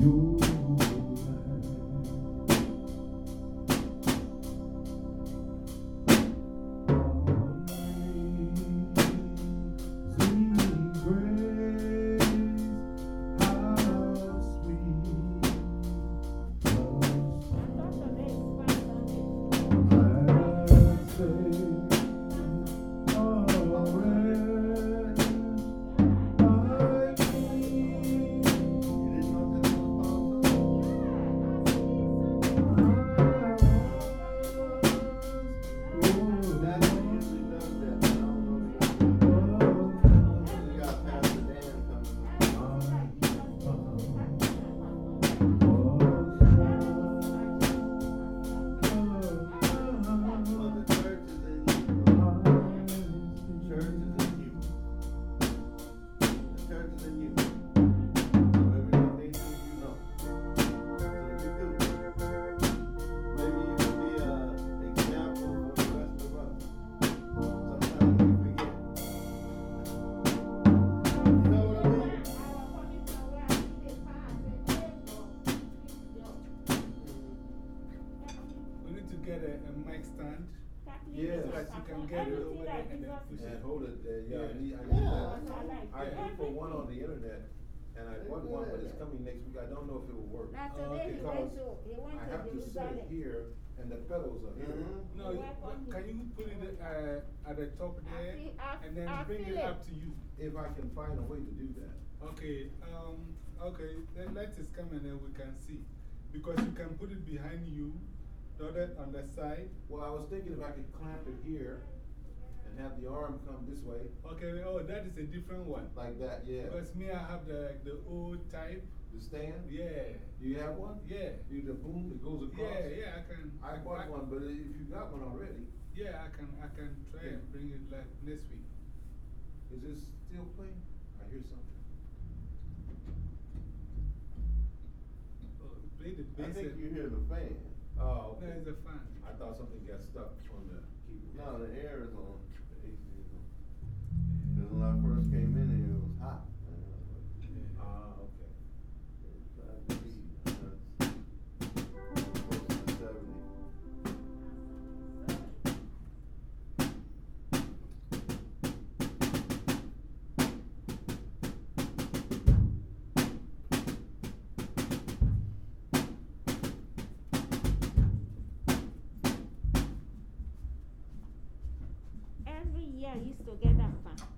You. If it will work. Not today, he went to, he went to I want one but it's coming next week. I don't know if it will work. I have to sit it Jerusalem. here, and the pedals are here. No, you- Work on can you put it uh, at the top I there feel- I- and then I bring feel it up it. to you? If I can find a way to do that. Okay, um, okay, then let us come and then we can see. Because you can put it behind you, the other on the side. Well, I was thinking if I could clamp it here and have the arm come this way. Okay, oh, that is a different one. Like that, yeah. Because me, I have the, the old type. The stand? Yeah. Do you have one? Yeah. You the boom that goes across? Yeah, yeah, I can. I bought one, but if you got one already. Yeah, I can, I can try and bring it like next week. Is this still playing? I hear something. Oh, play the bass. I think you hear the fan. Oh, okay. No, it's a fan. I thought something got stuck on the keyboard. No, the air is on when I first came in it was hot. Ah, okay. Every year I used to get that fun.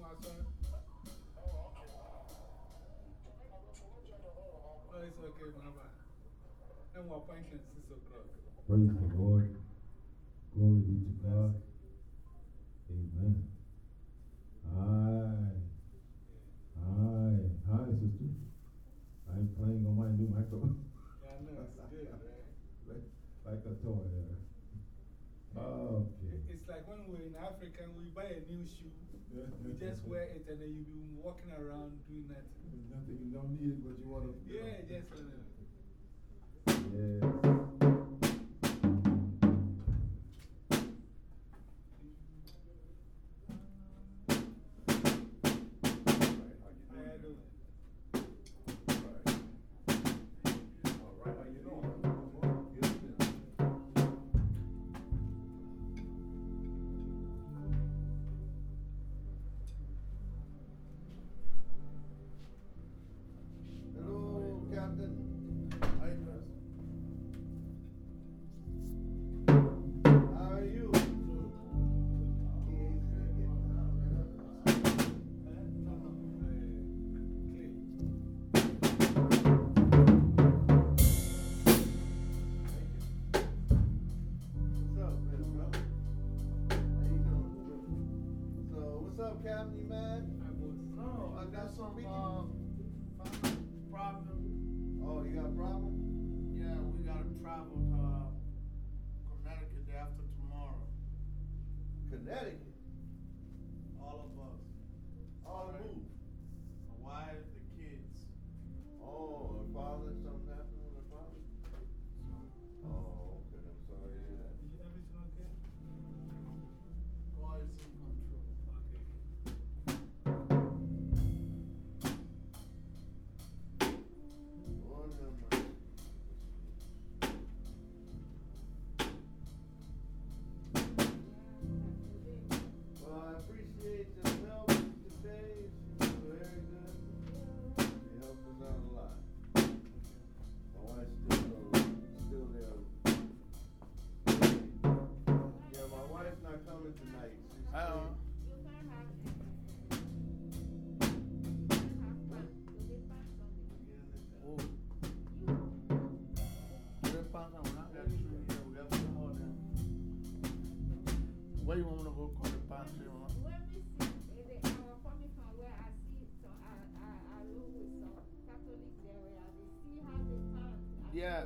my son. No, it's okay, Mama. And we're 6 o'clock. Praise the Lord. Glory be to God. Amen. Hi. Hi. Hi, sister. I'm playing on my new microphone. Yeah, I know. It's good, right? Like, like a toy. Yeah. Oh, okay. It's like when we're in Africa and we buy a new shoe you just wear it and then you be walking around doing nothing. There's nothing, you don't need it, but you want to. Yeah, just. Yes. Captain? I was. No, I got some, uh, tonight. She's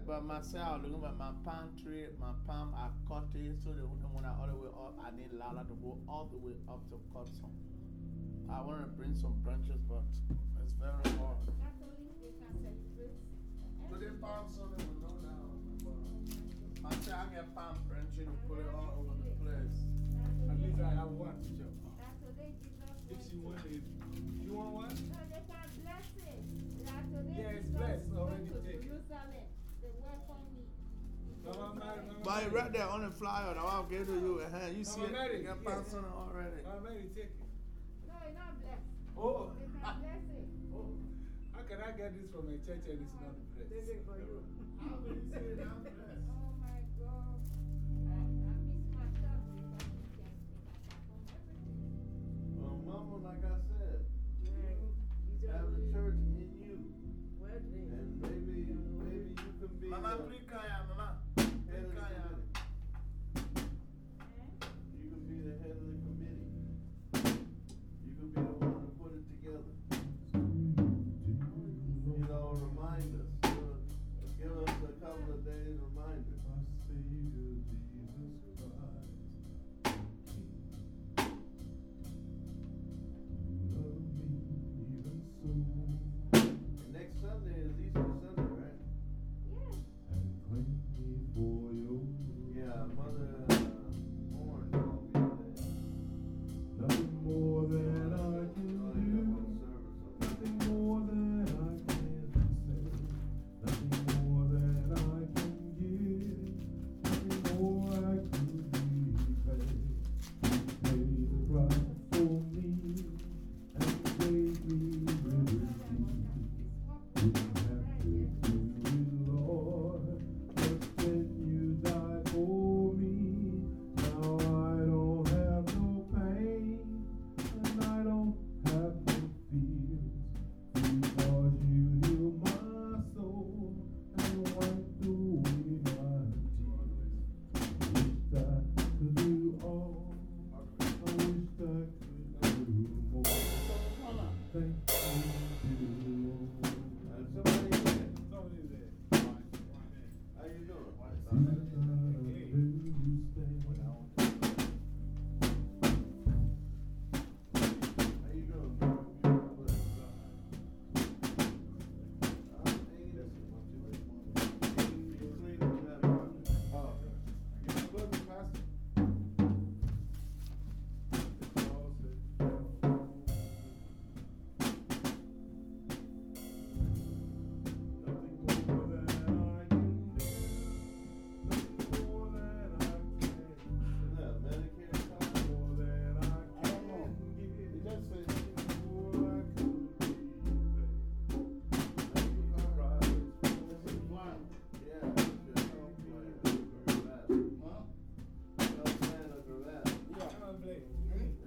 Yeah, but myself, looking at my palm tree, my palm, I cut it so the when I all the way up, I need Lala to go all the way up to cut some. I want to bring some branches, but it's very hard. Put the palms on it, no down. Myself, I get palm branches to put it all over the place. At least I have one to chop. If she wanted, you want one? But it's Mary. right there on the flyer that I'll give to you. Uh -huh. You see Mama it? Mary, You got yes. palms on it already. Mama Mary, take it. Oh, Ah. Blessed. Oh. How can I get this from a church and it's not blessed? They How will you say that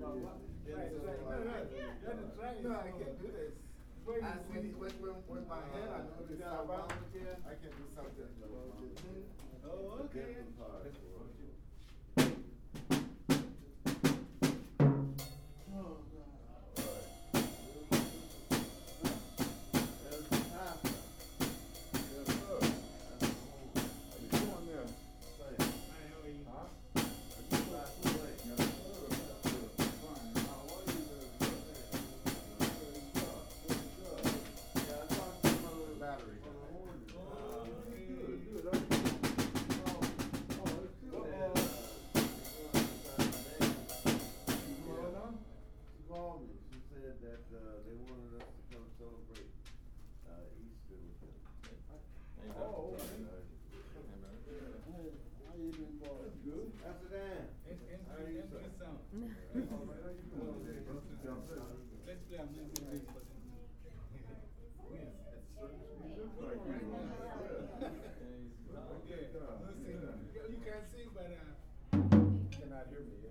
No, I can't do this. I my hand, I can do something. Oh, okay. You can't sing, but. Uh, you cannot hear me.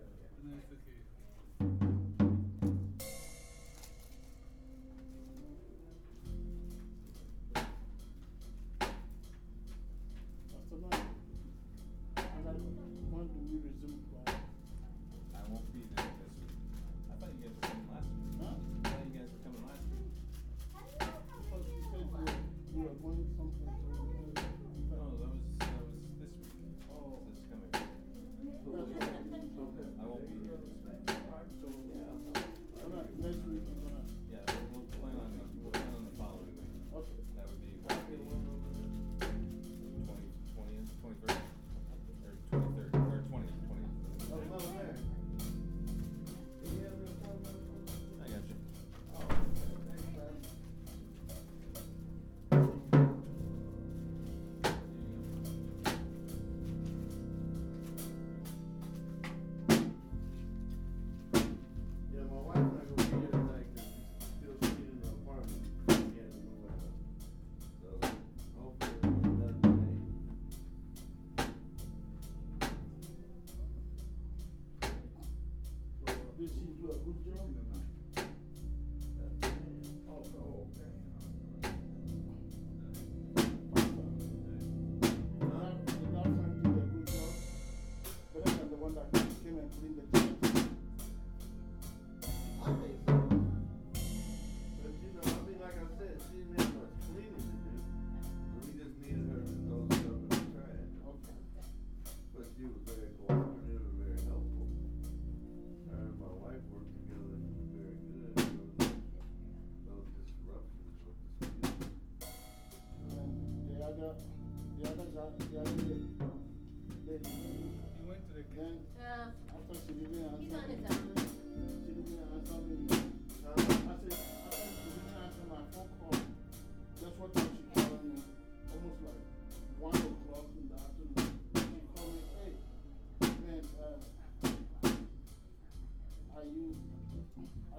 do a good job not? Oh, no, okay. That, do? Better than the one that came and cleaned the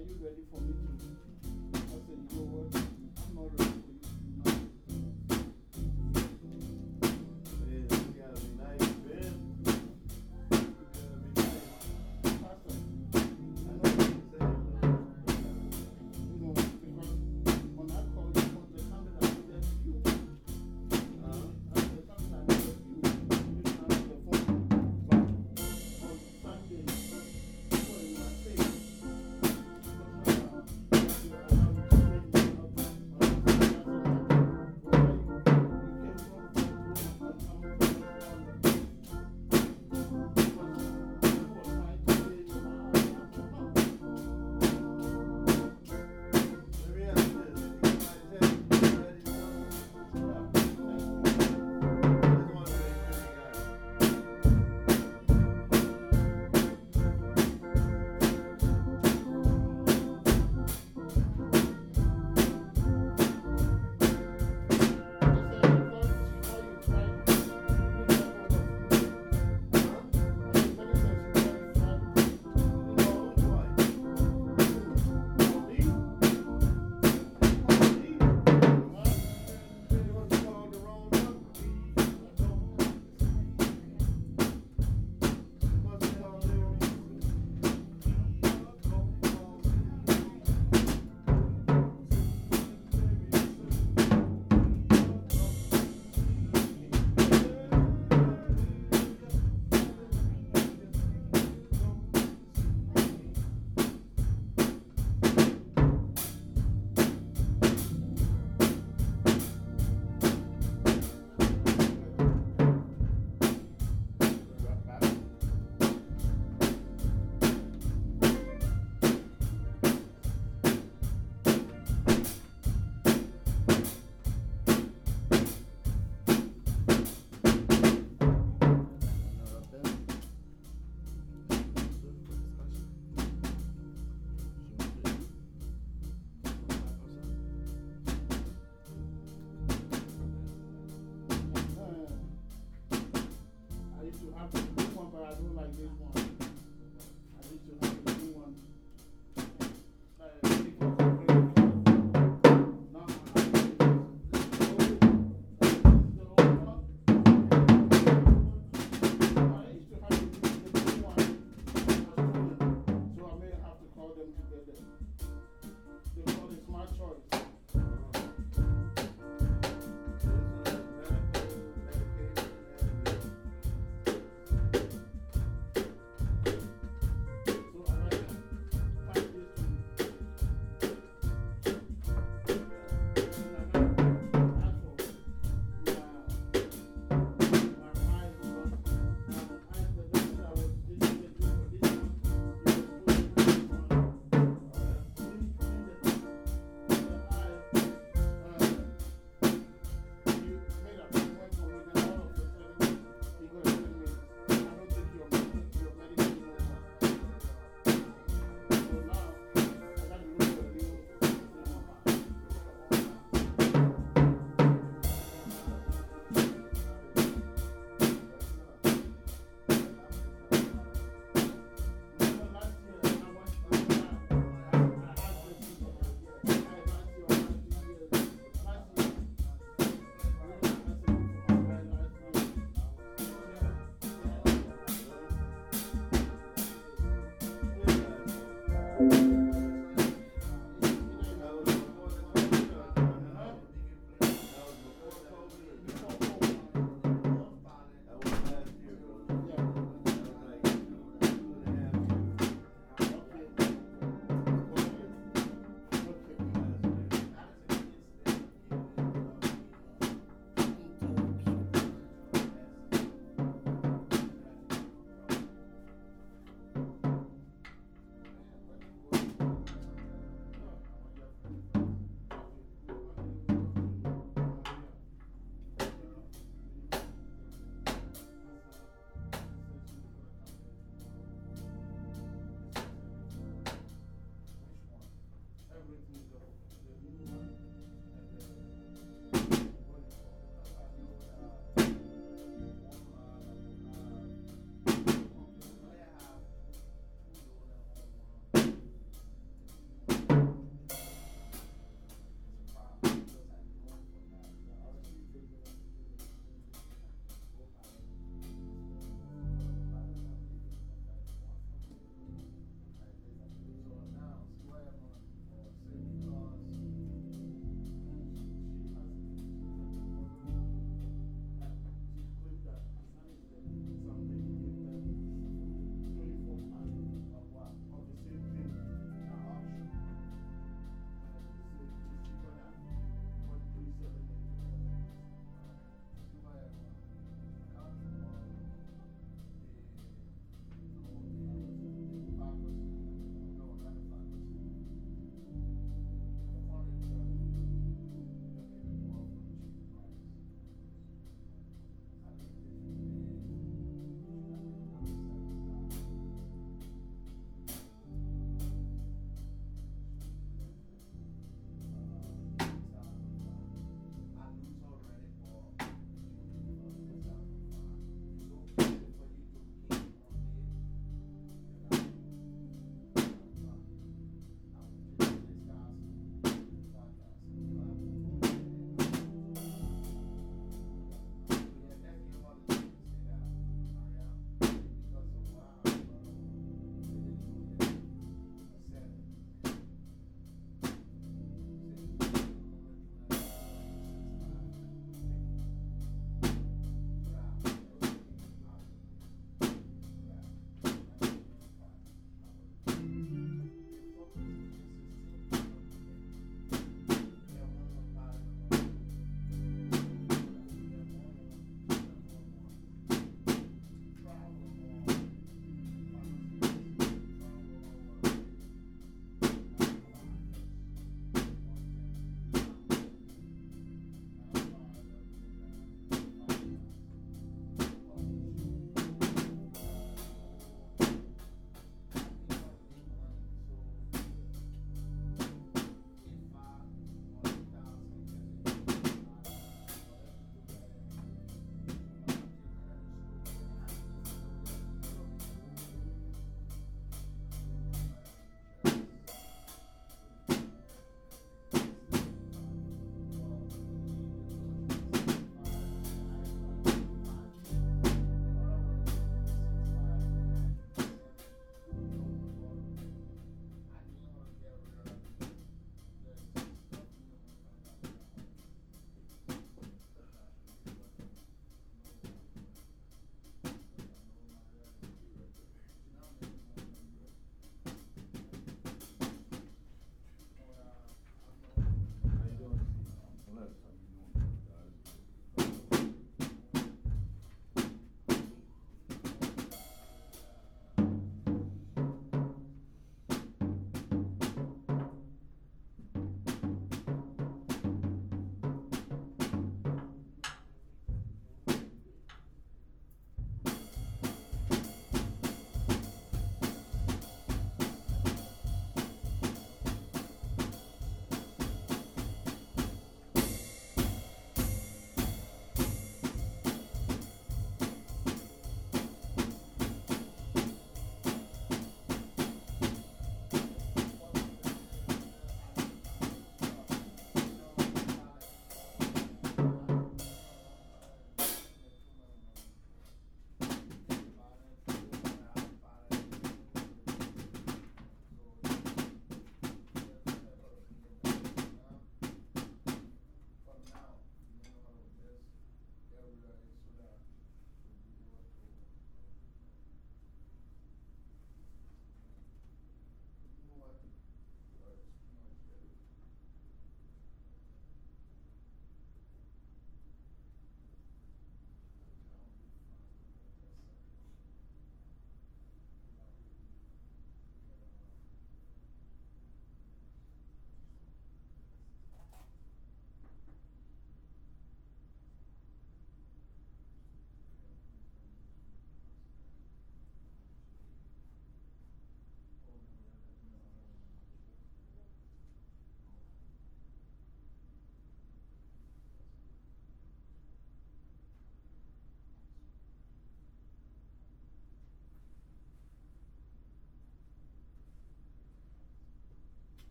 Are you ready for me?